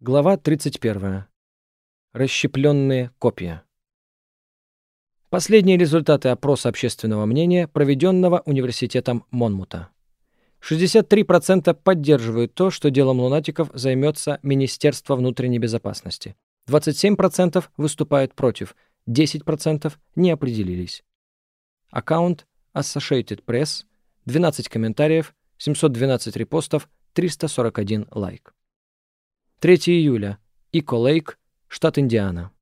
Глава 31. Расщепленные копья. Последние результаты опроса общественного мнения, проведенного университетом Монмута. 63% поддерживают то, что делом лунатиков займется Министерство внутренней безопасности. 27% выступают против, 10% не определились. Аккаунт Associated Press, 12 комментариев, 712 репостов, 341 лайк. 3 июля. Ико-Лейк, штат Индиана.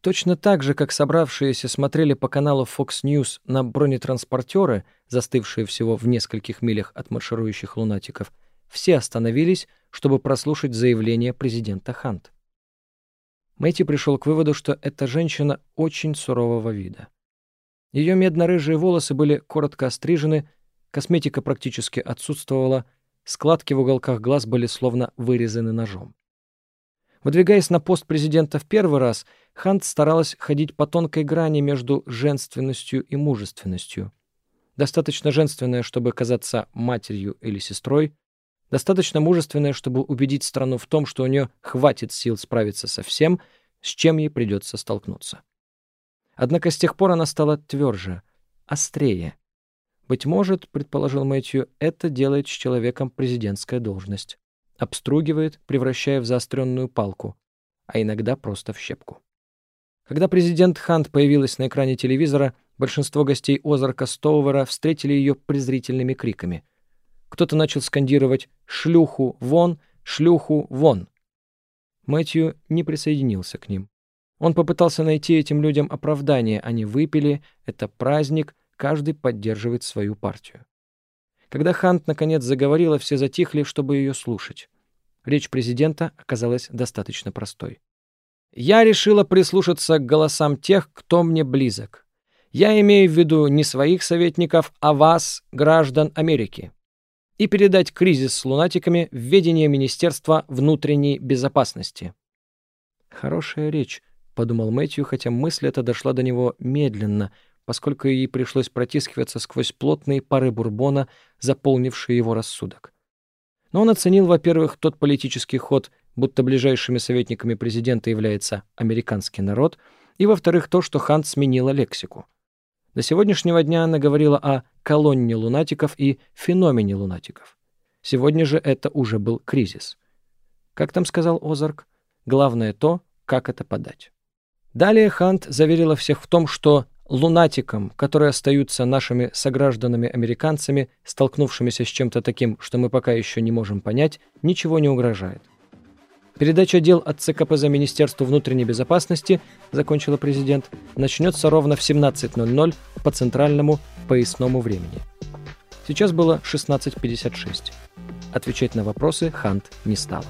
Точно так же, как собравшиеся смотрели по каналу Fox News на бронетранспортеры, застывшие всего в нескольких милях от марширующих лунатиков, все остановились, чтобы прослушать заявление президента Хант. Мэтью пришел к выводу, что эта женщина очень сурового вида. Ее медно-рыжие волосы были коротко острижены, косметика практически отсутствовала, Складки в уголках глаз были словно вырезаны ножом. Выдвигаясь на пост президента в первый раз, Хант старалась ходить по тонкой грани между женственностью и мужественностью. Достаточно женственная, чтобы казаться матерью или сестрой, достаточно мужественная, чтобы убедить страну в том, что у нее хватит сил справиться со всем, с чем ей придется столкнуться. Однако с тех пор она стала тверже, острее. Быть может, предположил Мэтью, это делает с человеком президентская должность. Обстругивает, превращая в заостренную палку, а иногда просто в щепку. Когда президент Хант появилась на экране телевизора, большинство гостей Озарка Стоувера встретили ее презрительными криками. Кто-то начал скандировать «Шлюху вон! Шлюху вон!». Мэтью не присоединился к ним. Он попытался найти этим людям оправдание. Они выпили, это праздник — Каждый поддерживает свою партию. Когда Хант наконец заговорила, все затихли, чтобы ее слушать. Речь президента оказалась достаточно простой. «Я решила прислушаться к голосам тех, кто мне близок. Я имею в виду не своих советников, а вас, граждан Америки, и передать кризис с лунатиками в ведение Министерства внутренней безопасности». «Хорошая речь», — подумал Мэтью, хотя мысль эта дошла до него медленно, поскольку ей пришлось протискиваться сквозь плотные пары бурбона, заполнившие его рассудок. Но он оценил, во-первых, тот политический ход, будто ближайшими советниками президента является американский народ, и, во-вторых, то, что Хант сменила лексику. До сегодняшнего дня она говорила о колонне лунатиков и феномене лунатиков. Сегодня же это уже был кризис. Как там сказал Озарк? Главное то, как это подать. Далее Хант заверила всех в том, что лунатикам, которые остаются нашими согражданами-американцами, столкнувшимися с чем-то таким, что мы пока еще не можем понять, ничего не угрожает. Передача дел от ЦКП за Министерству внутренней безопасности, закончила президент, начнется ровно в 17.00 по центральному поясному времени. Сейчас было 16.56. Отвечать на вопросы Хант не стала.